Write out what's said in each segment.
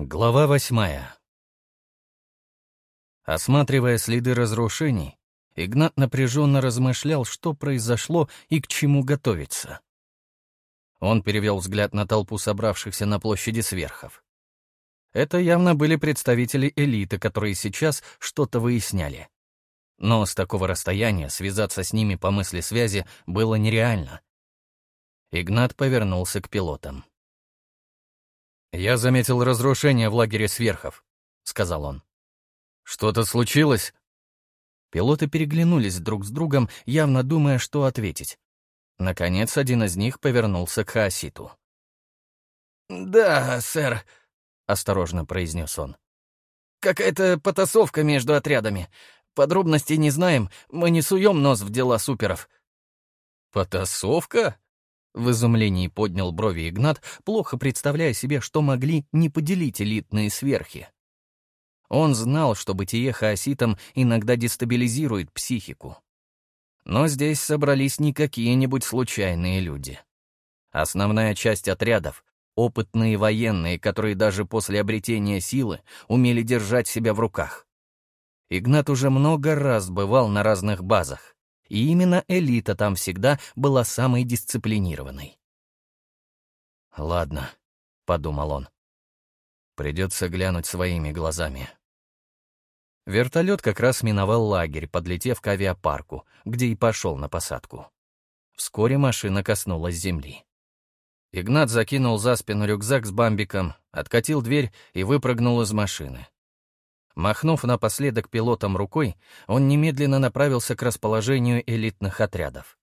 Глава восьмая. Осматривая следы разрушений, Игнат напряженно размышлял, что произошло и к чему готовиться. Он перевел взгляд на толпу собравшихся на площади сверхов. Это явно были представители элиты, которые сейчас что-то выясняли. Но с такого расстояния связаться с ними по мысли связи было нереально. Игнат повернулся к пилотам. «Я заметил разрушение в лагере сверхов», — сказал он. «Что-то случилось?» Пилоты переглянулись друг с другом, явно думая, что ответить. Наконец, один из них повернулся к Хаоситу. «Да, сэр», — осторожно произнес он. «Какая-то потасовка между отрядами. Подробностей не знаем, мы не суем нос в дела суперов». «Потасовка?» В изумлении поднял брови Игнат, плохо представляя себе, что могли не поделить элитные сверхи. Он знал, что бытие хаоситом иногда дестабилизирует психику. Но здесь собрались не какие-нибудь случайные люди. Основная часть отрядов — опытные военные, которые даже после обретения силы умели держать себя в руках. Игнат уже много раз бывал на разных базах. И именно элита там всегда была самой дисциплинированной. «Ладно», — подумал он. «Придется глянуть своими глазами». Вертолет как раз миновал лагерь, подлетев к авиапарку, где и пошел на посадку. Вскоре машина коснулась земли. Игнат закинул за спину рюкзак с бамбиком, откатил дверь и выпрыгнул из машины. Махнув напоследок пилотом рукой, он немедленно направился к расположению элитных отрядов.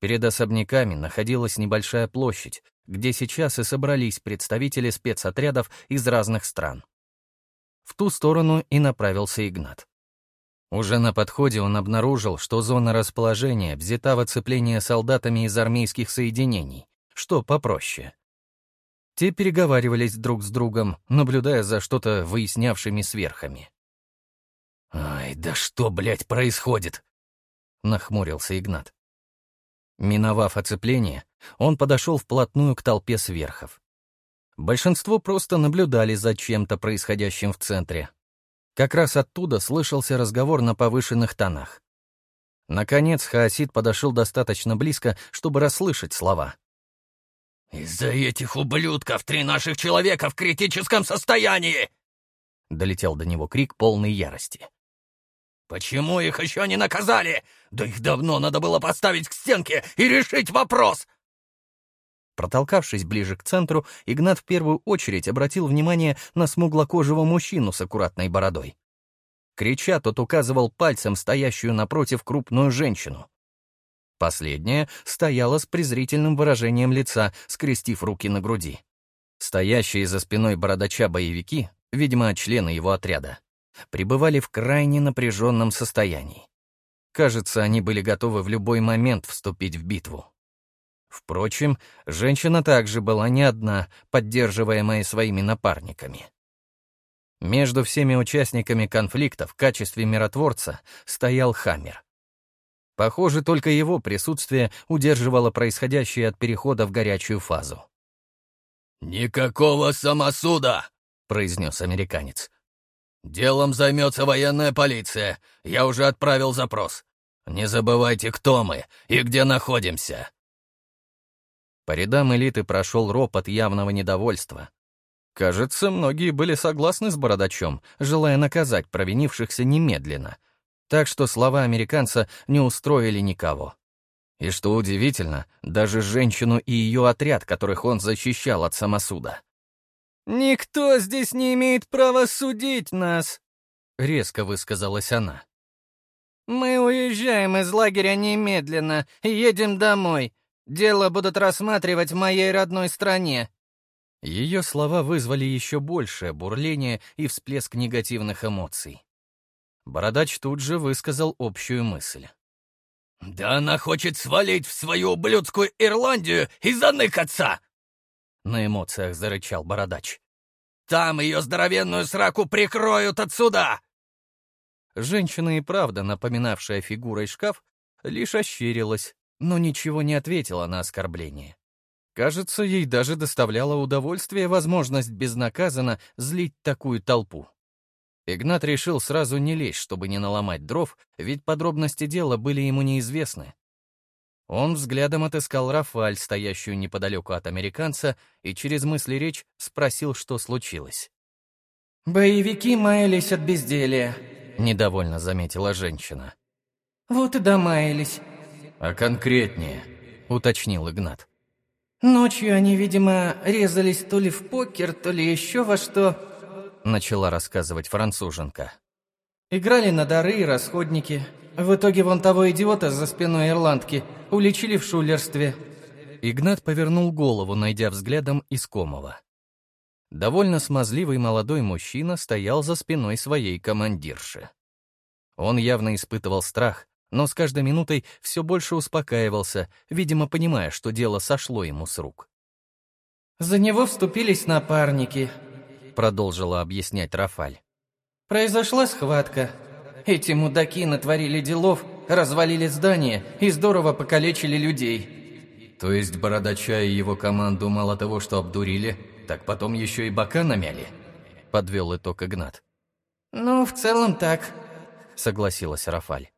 Перед особняками находилась небольшая площадь, где сейчас и собрались представители спецотрядов из разных стран. В ту сторону и направился Игнат. Уже на подходе он обнаружил, что зона расположения взята в оцепление солдатами из армейских соединений, что попроще. Те переговаривались друг с другом, наблюдая за что-то выяснявшими сверхами. «Ай, да что, блядь, происходит?» — нахмурился Игнат. Миновав оцепление, он подошел вплотную к толпе сверхов. Большинство просто наблюдали за чем-то происходящим в центре. Как раз оттуда слышался разговор на повышенных тонах. Наконец Хаосид подошел достаточно близко, чтобы расслышать слова. «Из-за этих ублюдков три наших человека в критическом состоянии!» Долетел до него крик полной ярости. «Почему их еще не наказали? Да их давно надо было поставить к стенке и решить вопрос!» Протолкавшись ближе к центру, Игнат в первую очередь обратил внимание на смуглокожего мужчину с аккуратной бородой. Крича, тот указывал пальцем стоящую напротив крупную женщину. Последняя стояла с презрительным выражением лица, скрестив руки на груди. Стоящие за спиной бородача боевики, видимо, члены его отряда, пребывали в крайне напряженном состоянии. Кажется, они были готовы в любой момент вступить в битву. Впрочем, женщина также была не одна, поддерживаемая своими напарниками. Между всеми участниками конфликта в качестве миротворца стоял Хаммер. Похоже, только его присутствие удерживало происходящее от перехода в горячую фазу. «Никакого самосуда!» — произнес американец. «Делом займется военная полиция. Я уже отправил запрос. Не забывайте, кто мы и где находимся». По рядам элиты прошел ропот явного недовольства. Кажется, многие были согласны с Бородачом, желая наказать провинившихся немедленно — так что слова американца не устроили никого. И что удивительно, даже женщину и ее отряд, которых он защищал от самосуда. «Никто здесь не имеет права судить нас», — резко высказалась она. «Мы уезжаем из лагеря немедленно и едем домой. Дело будут рассматривать в моей родной стране». Ее слова вызвали еще большее бурление и всплеск негативных эмоций. Бородач тут же высказал общую мысль. «Да она хочет свалить в свою ублюдскую Ирландию и заныкаться!» На эмоциях зарычал Бородач. «Там ее здоровенную сраку прикроют отсюда!» Женщина и правда, напоминавшая фигурой шкаф, лишь ощерилась, но ничего не ответила на оскорбление. Кажется, ей даже доставляло удовольствие возможность безнаказанно злить такую толпу. Игнат решил сразу не лезть, чтобы не наломать дров, ведь подробности дела были ему неизвестны. Он взглядом отыскал Рафаль, стоящую неподалеку от американца, и через мысли речь спросил, что случилось. «Боевики маялись от безделия», — недовольно заметила женщина. «Вот и домаялись». «А конкретнее?» — уточнил Игнат. «Ночью они, видимо, резались то ли в покер, то ли еще во что...» — начала рассказывать француженка. «Играли на дары и расходники. В итоге вон того идиота за спиной ирландки уличили в шулерстве». Игнат повернул голову, найдя взглядом искомого. Довольно смазливый молодой мужчина стоял за спиной своей командирши. Он явно испытывал страх, но с каждой минутой все больше успокаивался, видимо, понимая, что дело сошло ему с рук. «За него вступились напарники», — продолжила объяснять Рафаль. «Произошла схватка. Эти мудаки натворили делов, развалили здание и здорово покалечили людей». «То есть Бородача и его команду мало того, что обдурили, так потом еще и бока намяли?» — подвел итог Игнат. «Ну, в целом так», — согласилась Рафаль.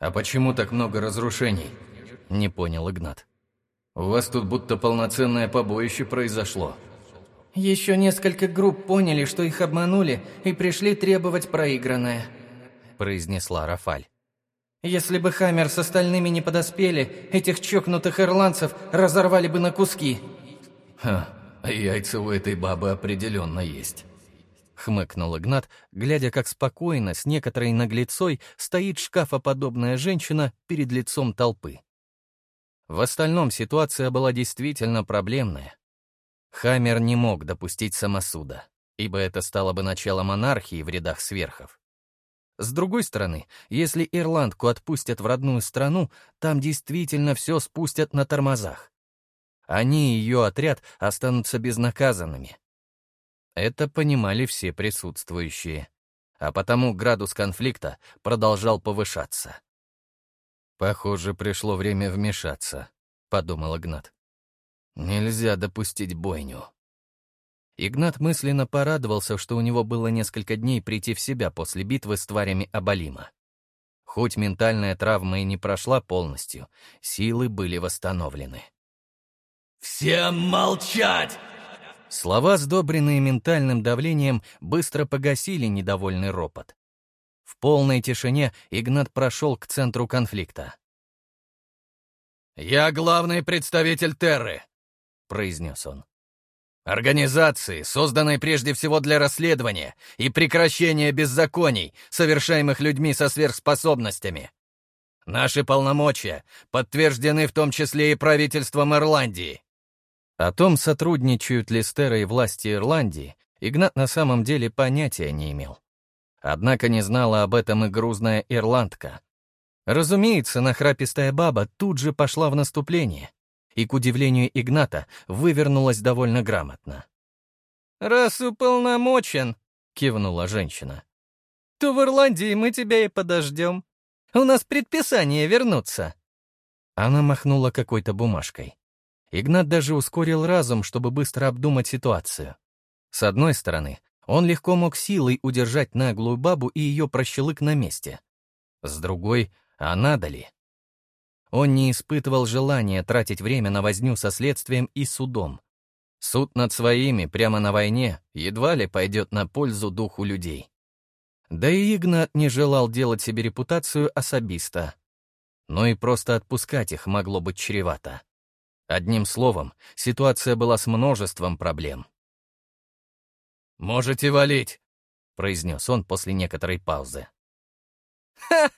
«А почему так много разрушений?» — не понял Игнат. «У вас тут будто полноценное побоище произошло». «Еще несколько групп поняли, что их обманули, и пришли требовать проигранное», — произнесла Рафаль. «Если бы Хаммер с остальными не подоспели, этих чокнутых ирландцев разорвали бы на куски». «Ха, яйца у этой бабы определенно есть». — хмыкнул Игнат, глядя, как спокойно, с некоторой наглецой, стоит шкафоподобная женщина перед лицом толпы. В остальном ситуация была действительно проблемная. Хаммер не мог допустить самосуда, ибо это стало бы началом анархии в рядах сверхов. С другой стороны, если ирландку отпустят в родную страну, там действительно все спустят на тормозах. Они и ее отряд останутся безнаказанными, это понимали все присутствующие, а потому градус конфликта продолжал повышаться. «Похоже, пришло время вмешаться», — подумал Игнат. «Нельзя допустить бойню». Игнат мысленно порадовался, что у него было несколько дней прийти в себя после битвы с тварями Абалима. Хоть ментальная травма и не прошла полностью, силы были восстановлены. «Всем молчать!» Слова, сдобренные ментальным давлением, быстро погасили недовольный ропот. В полной тишине Игнат прошел к центру конфликта. «Я главный представитель Терры», — произнес он. «Организации, созданной прежде всего для расследования и прекращения беззаконий, совершаемых людьми со сверхспособностями. Наши полномочия подтверждены в том числе и правительством Ирландии. О том, сотрудничают ли Стера и власти Ирландии, Игнат на самом деле понятия не имел. Однако не знала об этом и грузная ирландка. Разумеется, нахрапистая баба тут же пошла в наступление, и, к удивлению Игната, вывернулась довольно грамотно. «Раз уполномочен», — кивнула женщина, — «то в Ирландии мы тебя и подождем. У нас предписание вернуться». Она махнула какой-то бумажкой. Игнат даже ускорил разум, чтобы быстро обдумать ситуацию. С одной стороны, он легко мог силой удержать наглую бабу и ее прощелык на месте. С другой, а надо ли? Он не испытывал желания тратить время на возню со следствием и судом. Суд над своими прямо на войне едва ли пойдет на пользу духу людей. Да и Игнат не желал делать себе репутацию особиста. Но и просто отпускать их могло быть чревато. Одним словом, ситуация была с множеством проблем. «Можете валить», — произнес он после некоторой паузы. «Ха!»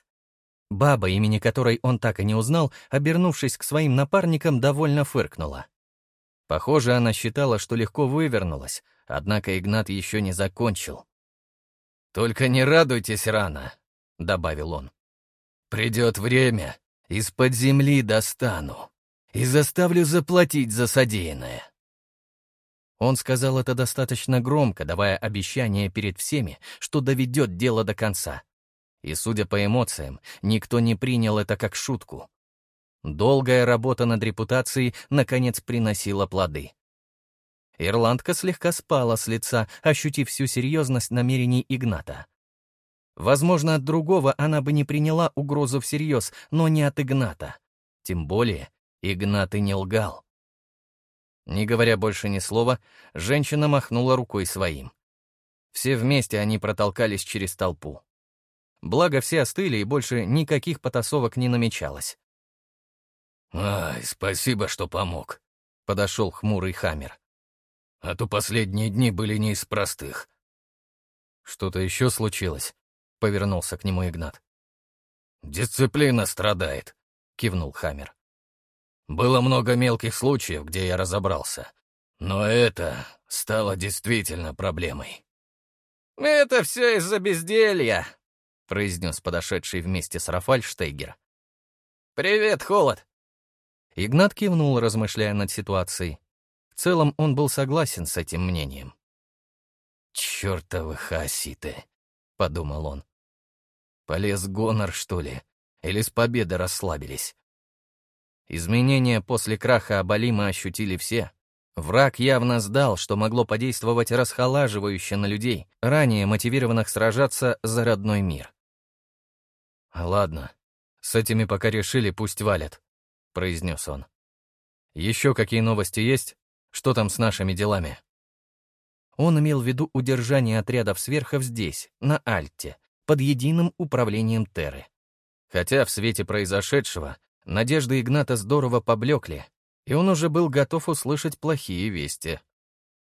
Баба, имени которой он так и не узнал, обернувшись к своим напарникам, довольно фыркнула. Похоже, она считала, что легко вывернулась, однако Игнат еще не закончил. «Только не радуйтесь рано», — добавил он. «Придет время, из-под земли достану» и заставлю заплатить за содеянное». Он сказал это достаточно громко, давая обещание перед всеми, что доведет дело до конца. И, судя по эмоциям, никто не принял это как шутку. Долгая работа над репутацией наконец приносила плоды. Ирландка слегка спала с лица, ощутив всю серьезность намерений Игната. Возможно, от другого она бы не приняла угрозу всерьез, но не от Игната. Тем более, Игнат и не лгал. Не говоря больше ни слова, женщина махнула рукой своим. Все вместе они протолкались через толпу. Благо, все остыли, и больше никаких потасовок не намечалось. «Ай, спасибо, что помог», — подошел хмурый Хаммер. «А то последние дни были не из простых». «Что-то еще случилось?» — повернулся к нему Игнат. «Дисциплина страдает», — кивнул Хаммер. «Было много мелких случаев, где я разобрался, но это стало действительно проблемой». «Это все из-за безделья», — произнес подошедший вместе с Рафаль Штейгер. «Привет, Холод!» Игнат кивнул, размышляя над ситуацией. В целом он был согласен с этим мнением. «Чёртовы хаоситы!» — подумал он. «Полез гонор, что ли? Или с победы расслабились?» Изменения после краха Абалима ощутили все. Враг явно сдал, что могло подействовать расхолаживающе на людей, ранее мотивированных сражаться за родной мир. «Ладно, с этими пока решили, пусть валят», — произнес он. «Еще какие новости есть? Что там с нашими делами?» Он имел в виду удержание отрядов сверхов здесь, на Альте, под единым управлением Терры. Хотя в свете произошедшего надежды Игната здорово поблекли, и он уже был готов услышать плохие вести.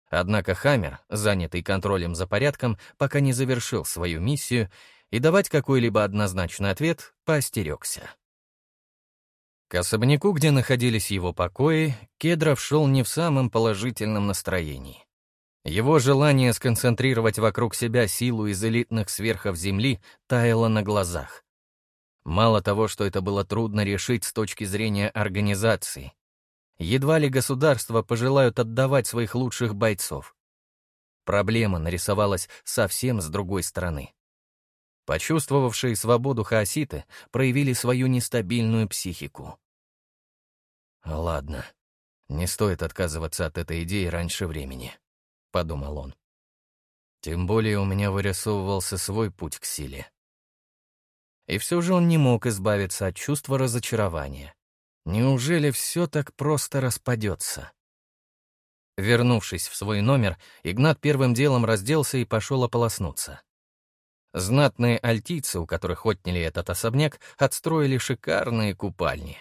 Однако Хаммер, занятый контролем за порядком, пока не завершил свою миссию, и давать какой-либо однозначный ответ поостерегся. К особняку, где находились его покои, Кедров шел не в самом положительном настроении. Его желание сконцентрировать вокруг себя силу из элитных сверхов Земли таяло на глазах. Мало того, что это было трудно решить с точки зрения организации, Едва ли государства пожелают отдавать своих лучших бойцов. Проблема нарисовалась совсем с другой стороны. Почувствовавшие свободу хаоситы проявили свою нестабильную психику. «Ладно, не стоит отказываться от этой идеи раньше времени», — подумал он. Тем более у меня вырисовывался свой путь к силе. И все же он не мог избавиться от чувства разочарования. Неужели все так просто распадется? Вернувшись в свой номер, Игнат первым делом разделся и пошел ополоснуться. Знатные альтийцы, у которых отняли этот особняк, отстроили шикарные купальни.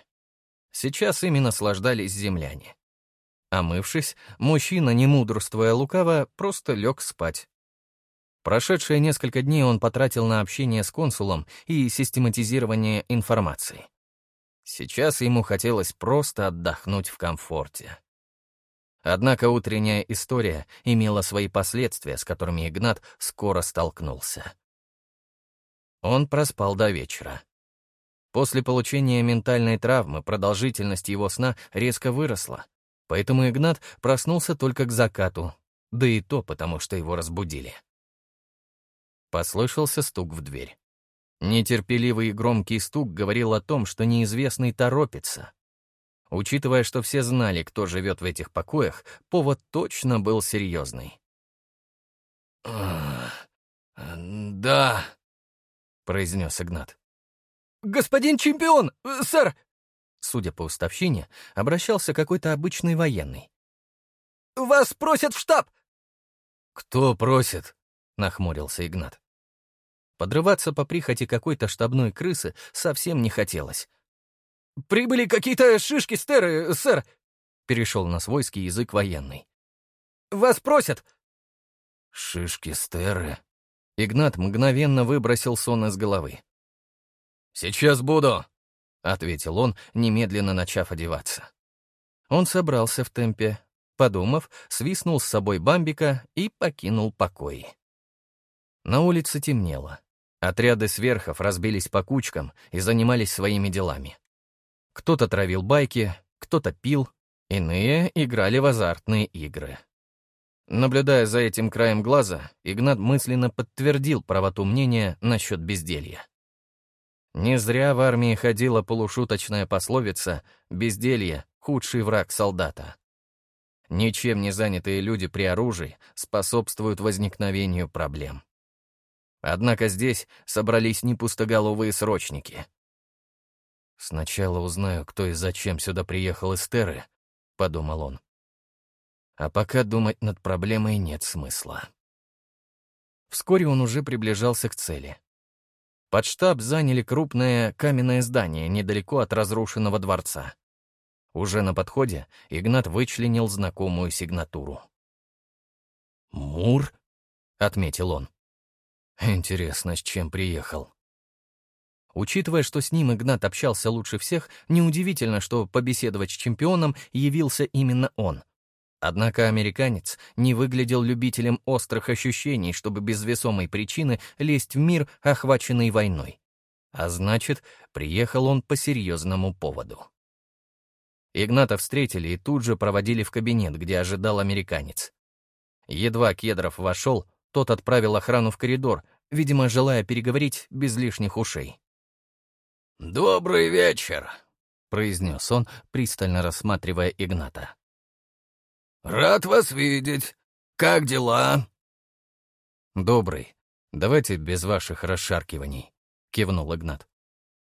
Сейчас ими наслаждались земляне. Омывшись, мужчина, не мудрствуя лукаво, просто лег спать. Прошедшие несколько дней он потратил на общение с консулом и систематизирование информации. Сейчас ему хотелось просто отдохнуть в комфорте. Однако утренняя история имела свои последствия, с которыми Игнат скоро столкнулся. Он проспал до вечера. После получения ментальной травмы продолжительность его сна резко выросла, поэтому Игнат проснулся только к закату, да и то потому, что его разбудили. Послышался стук в дверь. Нетерпеливый и громкий стук говорил о том, что неизвестный торопится. Учитывая, что все знали, кто живет в этих покоях, повод точно был серьезный. «Да», — произнес Игнат. «Господин чемпион, э, сэр!» Судя по уставщине, обращался какой-то обычный военный. «Вас просят в штаб!» «Кто просит?» — нахмурился Игнат. Подрываться по прихоти какой-то штабной крысы совсем не хотелось. «Прибыли какие-то шишки стеры, сэр!» — перешел на свойский язык военный. «Вас просят!» «Шишки стеры?» Игнат мгновенно выбросил сон из головы. «Сейчас буду!» — ответил он, немедленно начав одеваться. Он собрался в темпе, подумав, свистнул с собой бамбика и покинул покои. На улице темнело. Отряды сверхов разбились по кучкам и занимались своими делами. Кто-то травил байки, кто-то пил, иные играли в азартные игры. Наблюдая за этим краем глаза, Игнат мысленно подтвердил правоту мнения насчет безделья. Не зря в армии ходила полушуточная пословица «безделье — худший враг солдата». Ничем не занятые люди при оружии способствуют возникновению проблем. Однако здесь собрались не пустоголовые срочники. «Сначала узнаю, кто и зачем сюда приехал из Терры», — подумал он. А пока думать над проблемой нет смысла. Вскоре он уже приближался к цели. Под штаб заняли крупное каменное здание недалеко от разрушенного дворца. Уже на подходе Игнат вычленил знакомую сигнатуру. «Мур?» — отметил он. «Интересно, с чем приехал?» Учитывая, что с ним Игнат общался лучше всех, неудивительно, что побеседовать с чемпионом явился именно он. Однако американец не выглядел любителем острых ощущений, чтобы без весомой причины лезть в мир, охваченный войной. А значит, приехал он по серьезному поводу. Игната встретили и тут же проводили в кабинет, где ожидал американец. Едва Кедров вошел, тот отправил охрану в коридор, видимо, желая переговорить без лишних ушей. «Добрый вечер», — произнес он, пристально рассматривая Игната. «Рад вас видеть. Как дела?» «Добрый. Давайте без ваших расшаркиваний», — кивнул Игнат.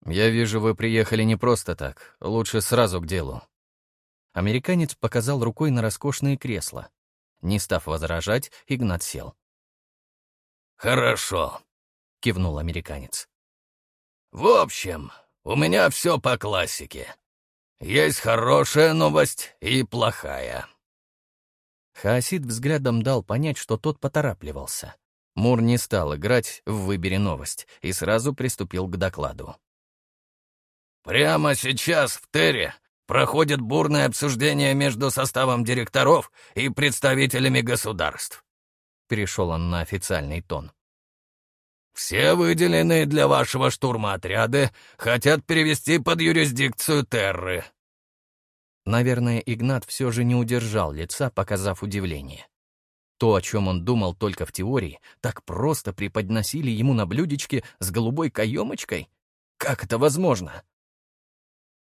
«Я вижу, вы приехали не просто так. Лучше сразу к делу». Американец показал рукой на роскошные кресла. Не став возражать, Игнат сел. «Хорошо», — кивнул американец. «В общем, у меня все по классике. Есть хорошая новость и плохая». Хаосид взглядом дал понять, что тот поторапливался. Мур не стал играть в «Выбери новость» и сразу приступил к докладу. «Прямо сейчас в Терре проходит бурное обсуждение между составом директоров и представителями государств». Перешел он на официальный тон. «Все выделенные для вашего штурма отряды хотят перевести под юрисдикцию Терры. Наверное, Игнат все же не удержал лица, показав удивление. То, о чем он думал только в теории, так просто преподносили ему на блюдечке с голубой каемочкой? Как это возможно?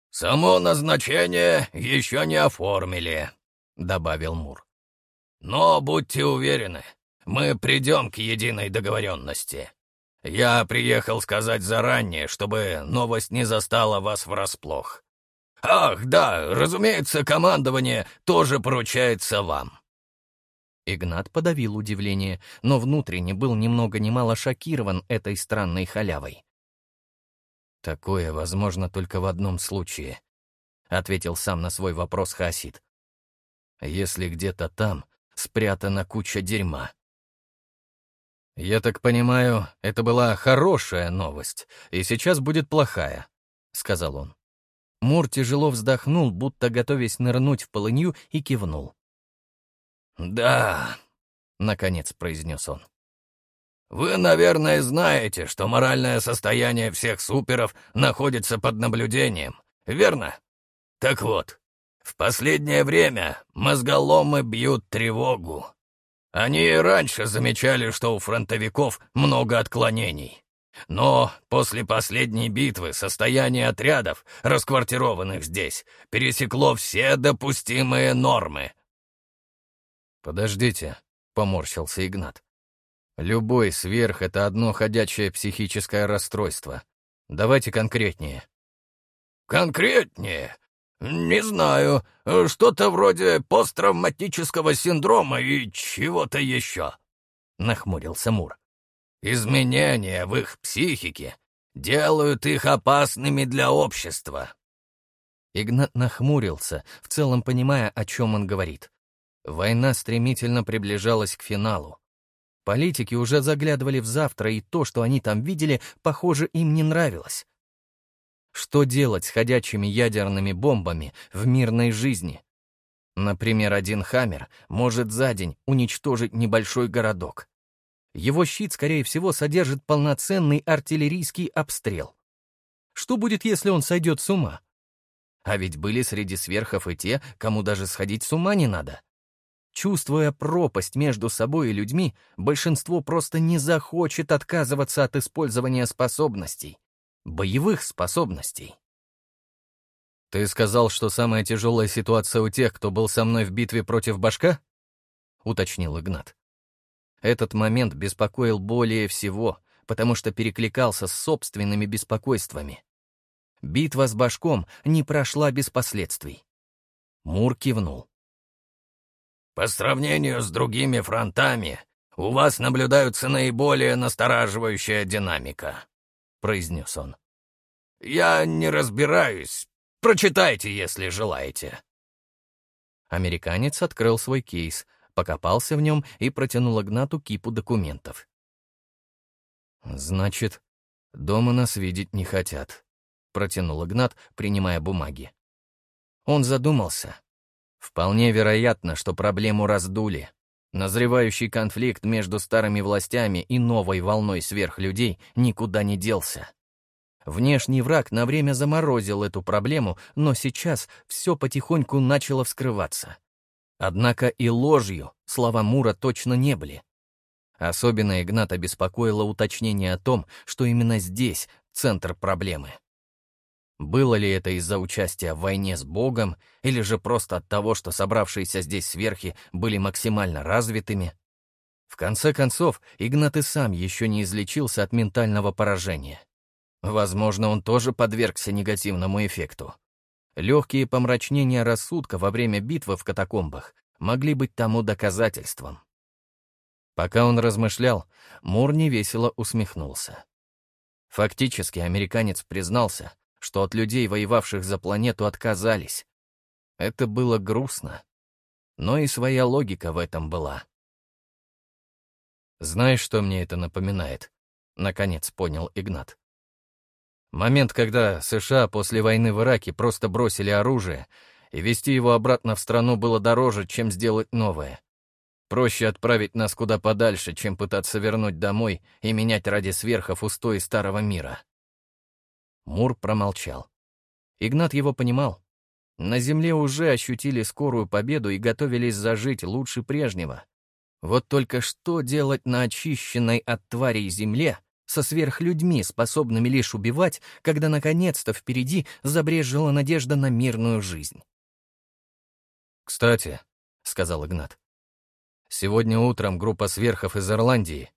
«Само назначение еще не оформили», — добавил Мур. «Но будьте уверены, мы придем к единой договоренности. Я приехал сказать заранее, чтобы новость не застала вас врасплох. «Ах, да, разумеется, командование тоже поручается вам». Игнат подавил удивление, но внутренне был немного немало шокирован этой странной халявой. «Такое возможно только в одном случае», — ответил сам на свой вопрос Хасид. «Если где-то там спрятана куча дерьма». «Я так понимаю, это была хорошая новость, и сейчас будет плохая», — сказал он. Мур тяжело вздохнул, будто готовясь нырнуть в полынью, и кивнул. «Да», — наконец произнес он. «Вы, наверное, знаете, что моральное состояние всех суперов находится под наблюдением, верно? Так вот, в последнее время мозголомы бьют тревогу. Они и раньше замечали, что у фронтовиков много отклонений. Но после последней битвы состояние отрядов, расквартированных здесь, пересекло все допустимые нормы. «Подождите», — поморщился Игнат. «Любой сверх — это одно ходячее психическое расстройство. Давайте конкретнее». «Конкретнее? Не знаю. Что-то вроде посттравматического синдрома и чего-то еще», — нахмурился Мур. Изменения в их психике делают их опасными для общества. Игнат нахмурился, в целом понимая, о чем он говорит. Война стремительно приближалась к финалу. Политики уже заглядывали в завтра, и то, что они там видели, похоже, им не нравилось. Что делать с ходячими ядерными бомбами в мирной жизни? Например, один «Хаммер» может за день уничтожить небольшой городок. Его щит, скорее всего, содержит полноценный артиллерийский обстрел. Что будет, если он сойдет с ума? А ведь были среди сверхов и те, кому даже сходить с ума не надо. Чувствуя пропасть между собой и людьми, большинство просто не захочет отказываться от использования способностей. боевых способностей. «Ты сказал, что самая тяжелая ситуация у тех, кто был со мной в битве против башка?» — уточнил Игнат. Этот момент беспокоил более всего, потому что перекликался с собственными беспокойствами. Битва с башком не прошла без последствий. Мур кивнул. «По сравнению с другими фронтами, у вас наблюдается наиболее настораживающая динамика», — произнес он. «Я не разбираюсь. Прочитайте, если желаете». Американец открыл свой кейс, покопался в нем и протянул Игнату кипу документов. «Значит, дома нас видеть не хотят», — протянул Игнат, принимая бумаги. Он задумался. Вполне вероятно, что проблему раздули. Назревающий конфликт между старыми властями и новой волной сверхлюдей никуда не делся. Внешний враг на время заморозил эту проблему, но сейчас все потихоньку начало вскрываться. Однако и ложью слова Мура точно не были. Особенно Игната беспокоило уточнение о том, что именно здесь центр проблемы. Было ли это из-за участия в войне с Богом, или же просто от того, что собравшиеся здесь сверхи были максимально развитыми? В конце концов, Игнат и сам еще не излечился от ментального поражения. Возможно, он тоже подвергся негативному эффекту. Легкие помрачнения рассудка во время битвы в катакомбах могли быть тому доказательством. Пока он размышлял, Мур невесело усмехнулся. Фактически американец признался, что от людей, воевавших за планету, отказались. Это было грустно. Но и своя логика в этом была. «Знаешь, что мне это напоминает?» — наконец понял Игнат. Момент, когда США после войны в Ираке просто бросили оружие, и вести его обратно в страну было дороже, чем сделать новое. Проще отправить нас куда подальше, чем пытаться вернуть домой и менять ради сверхов устои старого мира. Мур промолчал. Игнат его понимал. На земле уже ощутили скорую победу и готовились зажить лучше прежнего. Вот только что делать на очищенной от тварей земле со сверхлюдьми, способными лишь убивать, когда наконец-то впереди забрежила надежда на мирную жизнь? «Кстати», — сказал Игнат, — «сегодня утром группа сверхов из Ирландии...»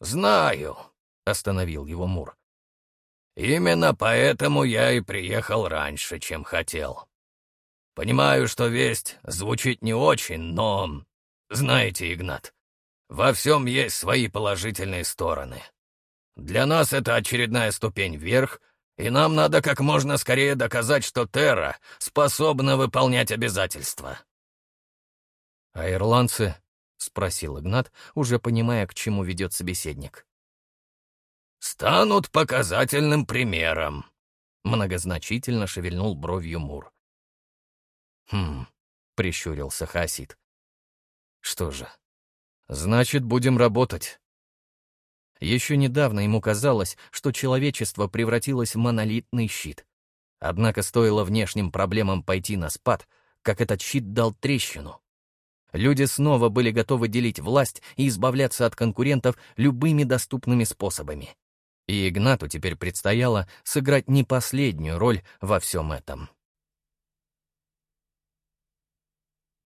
«Знаю», — остановил его Мур. Именно поэтому я и приехал раньше, чем хотел. Понимаю, что весть звучит не очень, но... Знаете, Игнат, во всем есть свои положительные стороны. Для нас это очередная ступень вверх, и нам надо как можно скорее доказать, что Терра способна выполнять обязательства. «А ирландцы?» — спросил Игнат, уже понимая, к чему ведет собеседник станут показательным примером», — многозначительно шевельнул бровью Мур. «Хм», — прищурился Хасид. «Что же, значит, будем работать». Еще недавно ему казалось, что человечество превратилось в монолитный щит. Однако стоило внешним проблемам пойти на спад, как этот щит дал трещину. Люди снова были готовы делить власть и избавляться от конкурентов любыми доступными способами. И Игнату теперь предстояло сыграть не последнюю роль во всем этом.